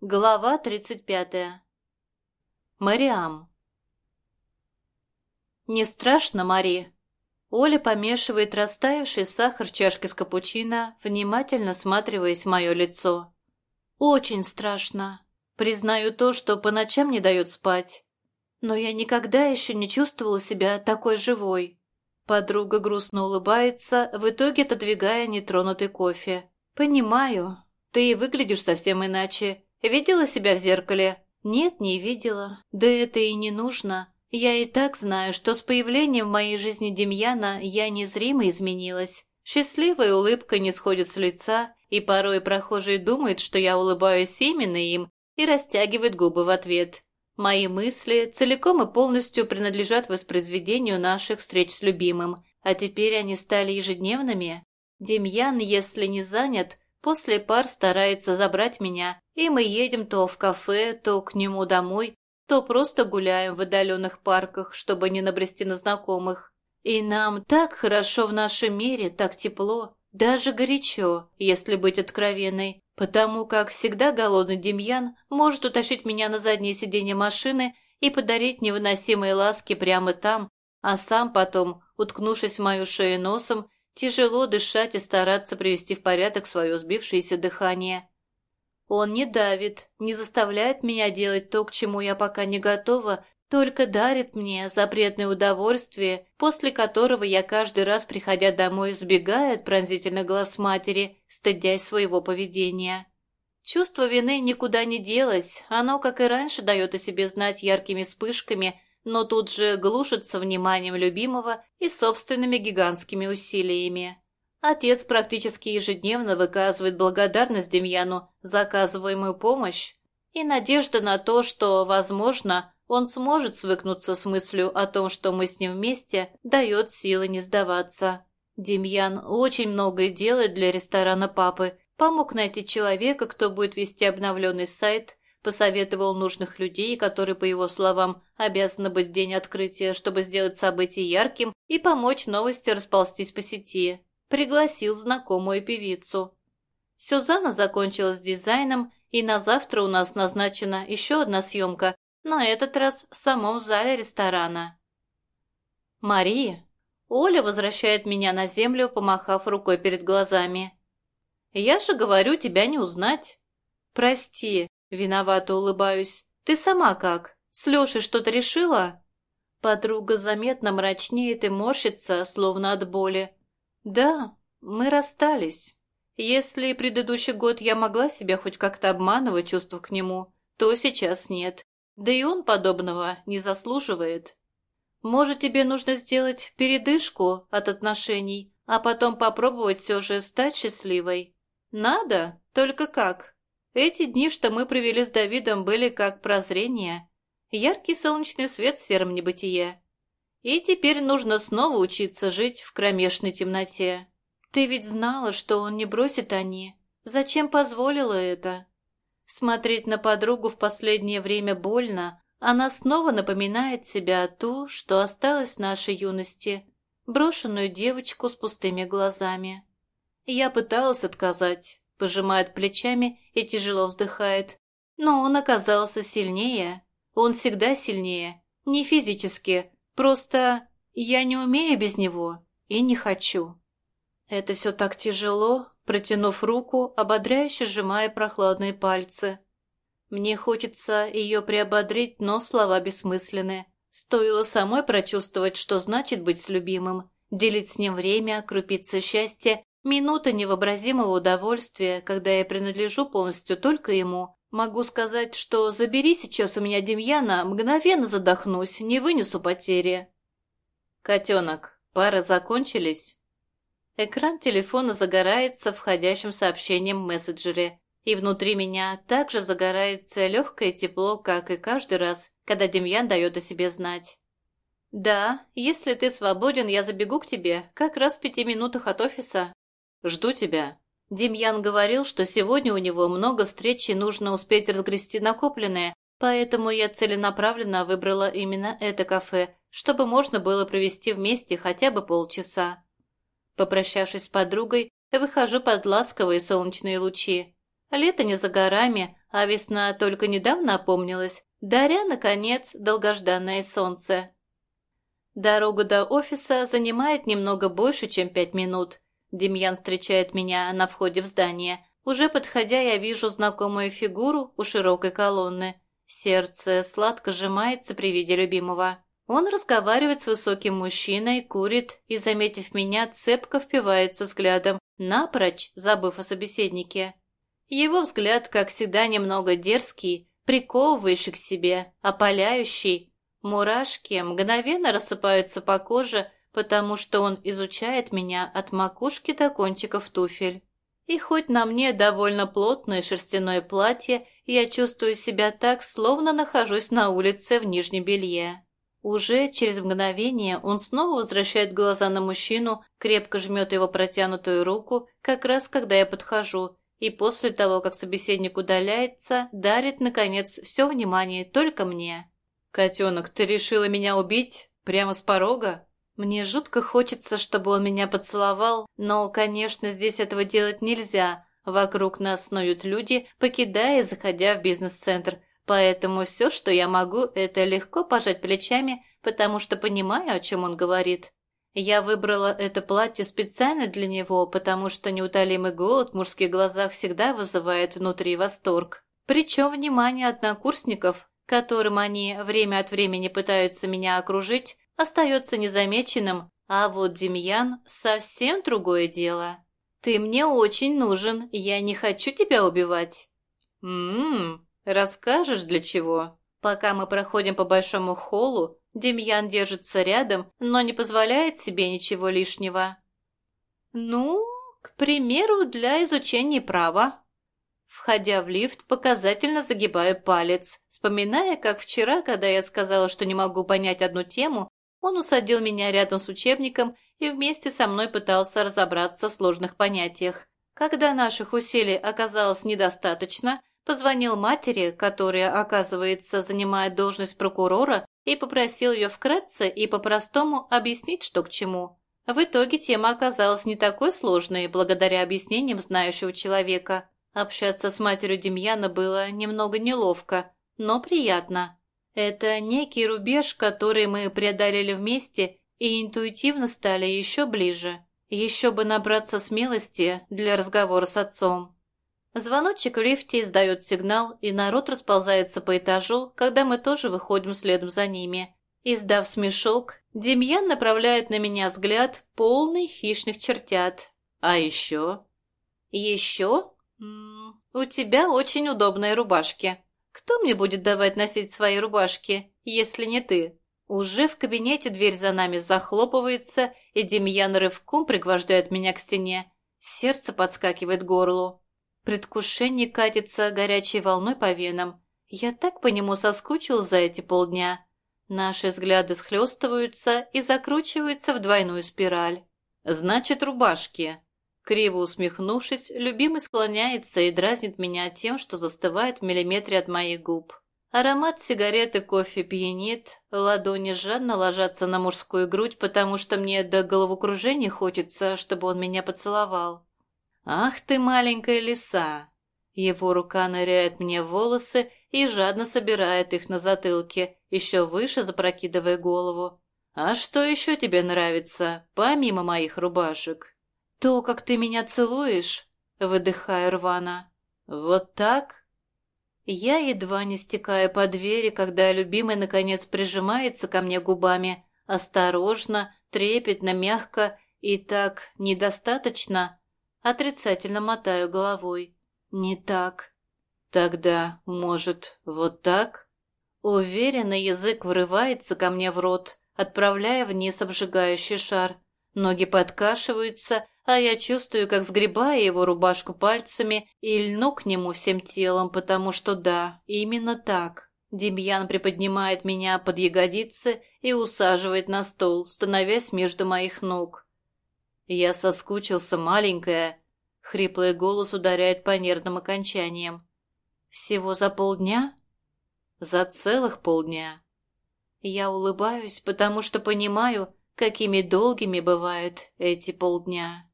Глава тридцать пятая. Мариам. «Не страшно, Мари?» Оля помешивает растаявший сахар в чашке с капучино, внимательно всматриваясь в мое лицо. «Очень страшно. Признаю то, что по ночам не дает спать. Но я никогда еще не чувствовала себя такой живой». Подруга грустно улыбается, в итоге отодвигая нетронутый кофе. «Понимаю. Ты и выглядишь совсем иначе. Видела себя в зеркале? Нет, не видела. Да это и не нужно. Я и так знаю, что с появлением в моей жизни Демьяна я незримо изменилась. Счастливая улыбка не сходит с лица, и порой прохожие думают, что я улыбаюсь именно им, и растягивают губы в ответ. Мои мысли целиком и полностью принадлежат воспроизведению наших встреч с любимым, а теперь они стали ежедневными. Демьян, если не занят, После пар старается забрать меня, и мы едем то в кафе, то к нему домой, то просто гуляем в отдаленных парках, чтобы не набрести на знакомых. И нам так хорошо в нашем мире, так тепло, даже горячо, если быть откровенной, потому как всегда голодный Демьян может утащить меня на заднее сиденье машины и подарить невыносимые ласки прямо там, а сам потом, уткнувшись в мою шею носом, Тяжело дышать и стараться привести в порядок свое сбившееся дыхание. Он не давит, не заставляет меня делать то, к чему я пока не готова, только дарит мне запретное удовольствие, после которого я каждый раз, приходя домой, сбегаю от пронзительных глаз матери, стыдясь своего поведения. Чувство вины никуда не делось, оно, как и раньше, дает о себе знать яркими вспышками, но тут же глушится вниманием любимого и собственными гигантскими усилиями. Отец практически ежедневно выказывает благодарность Демьяну за оказываемую помощь и надежда на то, что, возможно, он сможет свыкнуться с мыслью о том, что мы с ним вместе, дает силы не сдаваться. Демьян очень многое делает для ресторана папы, помог найти человека, кто будет вести обновленный сайт, посоветовал нужных людей, которые, по его словам, обязаны быть в день открытия, чтобы сделать событие ярким и помочь новости расползтись по сети. Пригласил знакомую певицу. Сюзанна закончила с дизайном, и на завтра у нас назначена еще одна съемка, на этот раз в самом зале ресторана. «Мария!» Оля возвращает меня на землю, помахав рукой перед глазами. «Я же говорю, тебя не узнать». «Прости, Виновато улыбаюсь. «Ты сама как? С Лешей что-то решила?» Подруга заметно мрачнеет и морщится, словно от боли. «Да, мы расстались. Если предыдущий год я могла себя хоть как-то обманывать чувства к нему, то сейчас нет. Да и он подобного не заслуживает. Может, тебе нужно сделать передышку от отношений, а потом попробовать все же стать счастливой? Надо? Только как?» Эти дни, что мы провели с Давидом, были как прозрение. Яркий солнечный свет в сером небытие. И теперь нужно снова учиться жить в кромешной темноте. Ты ведь знала, что он не бросит Ани. Зачем позволила это? Смотреть на подругу в последнее время больно. Она снова напоминает себя ту, что осталась в нашей юности, брошенную девочку с пустыми глазами. Я пыталась отказать, пожимает плечами и тяжело вздыхает. Но он оказался сильнее. Он всегда сильнее. Не физически. Просто я не умею без него и не хочу. Это все так тяжело, протянув руку, ободряюще сжимая прохладные пальцы. Мне хочется ее приободрить, но слова бессмысленны. Стоило самой прочувствовать, что значит быть с любимым, делить с ним время, крупиться счастья Минута невообразимого удовольствия, когда я принадлежу полностью только ему. Могу сказать, что забери сейчас у меня Демьяна, мгновенно задохнусь, не вынесу потери. Котенок, пары закончились? Экран телефона загорается входящим сообщением в мессенджере, и внутри меня также загорается легкое тепло, как и каждый раз, когда Демьян дает о себе знать. «Да, если ты свободен, я забегу к тебе, как раз в пяти минутах от офиса. Жду тебя». Демьян говорил, что сегодня у него много встреч и нужно успеть разгрести накопленное, поэтому я целенаправленно выбрала именно это кафе, чтобы можно было провести вместе хотя бы полчаса. Попрощавшись с подругой, выхожу под ласковые солнечные лучи. Лето не за горами, а весна только недавно опомнилась, даря, наконец, долгожданное солнце. Дорога до офиса занимает немного больше, чем пять минут. Демьян встречает меня на входе в здание. Уже подходя, я вижу знакомую фигуру у широкой колонны. Сердце сладко сжимается при виде любимого. Он разговаривает с высоким мужчиной, курит и, заметив меня, цепко впивается взглядом, напрочь забыв о собеседнике. Его взгляд, как всегда, немного дерзкий, приковывающий к себе, опаляющий. Мурашки мгновенно рассыпаются по коже, потому что он изучает меня от макушки до кончиков туфель. И хоть на мне довольно плотное шерстяное платье, я чувствую себя так, словно нахожусь на улице в нижнем белье. Уже через мгновение он снова возвращает глаза на мужчину, крепко жмет его протянутую руку, как раз когда я подхожу, и после того, как собеседник удаляется, дарит, наконец, все внимание только мне. «Котенок, ты решила меня убить? Прямо с порога?» Мне жутко хочется, чтобы он меня поцеловал, но, конечно, здесь этого делать нельзя. Вокруг нас снуют люди, покидая и заходя в бизнес-центр, Поэтому все, что я могу, это легко пожать плечами, потому что понимаю, о чем он говорит. Я выбрала это платье специально для него, потому что неутолимый голод в мужских глазах всегда вызывает внутри восторг. Причем внимание однокурсников, которым они время от времени пытаются меня окружить, остается незамеченным, а вот Демьян – совсем другое дело. «Ты мне очень нужен, я не хочу тебя убивать». «М-м-м», «Расскажешь, для чего?» Пока мы проходим по большому холлу, Демьян держится рядом, но не позволяет себе ничего лишнего. «Ну, к примеру, для изучения права». Входя в лифт, показательно загибаю палец, вспоминая, как вчера, когда я сказала, что не могу понять одну тему, он усадил меня рядом с учебником и вместе со мной пытался разобраться в сложных понятиях. Когда наших усилий оказалось недостаточно, Позвонил матери, которая, оказывается, занимает должность прокурора, и попросил ее вкратце и по-простому объяснить, что к чему. В итоге тема оказалась не такой сложной, благодаря объяснениям знающего человека. Общаться с матерью Демьяна было немного неловко, но приятно. Это некий рубеж, который мы преодолели вместе и интуитивно стали еще ближе. Еще бы набраться смелости для разговора с отцом. Звоночек в лифте издает сигнал, и народ расползается по этажу, когда мы тоже выходим следом за ними. Издав смешок, Демьян направляет на меня взгляд, полный хищных чертят. А еще? Еще? У тебя очень удобные рубашки. Кто мне будет давать носить свои рубашки, если не ты? Уже в кабинете дверь за нами захлопывается, и Демьян рывком пригвождает меня к стене. Сердце подскакивает к горлу. Предвкушение катится горячей волной по венам. Я так по нему соскучил за эти полдня. Наши взгляды схлестываются и закручиваются в двойную спираль. «Значит, рубашки». Криво усмехнувшись, любимый склоняется и дразнит меня тем, что застывает в миллиметре от моих губ. Аромат сигареты кофе пьянит, ладони жадно ложатся на мужскую грудь, потому что мне до головокружения хочется, чтобы он меня поцеловал. «Ах ты, маленькая лиса!» Его рука ныряет мне в волосы и жадно собирает их на затылке, еще выше запрокидывая голову. «А что еще тебе нравится, помимо моих рубашек?» «То, как ты меня целуешь», — выдыхаю рвано. «Вот так?» Я едва не стекаю по двери, когда любимый наконец прижимается ко мне губами, осторожно, трепетно, мягко и так недостаточно, Отрицательно мотаю головой. Не так. Тогда, может, вот так? Уверенно язык врывается ко мне в рот, отправляя вниз обжигающий шар. Ноги подкашиваются, а я чувствую, как сгребаю его рубашку пальцами и льну к нему всем телом, потому что да, именно так. Демьян приподнимает меня под ягодицы и усаживает на стол, становясь между моих ног. «Я соскучился, маленькая!» Хриплый голос ударяет по нервным окончаниям. «Всего за полдня?» «За целых полдня!» Я улыбаюсь, потому что понимаю, какими долгими бывают эти полдня.